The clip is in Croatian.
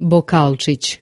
Bokalčić.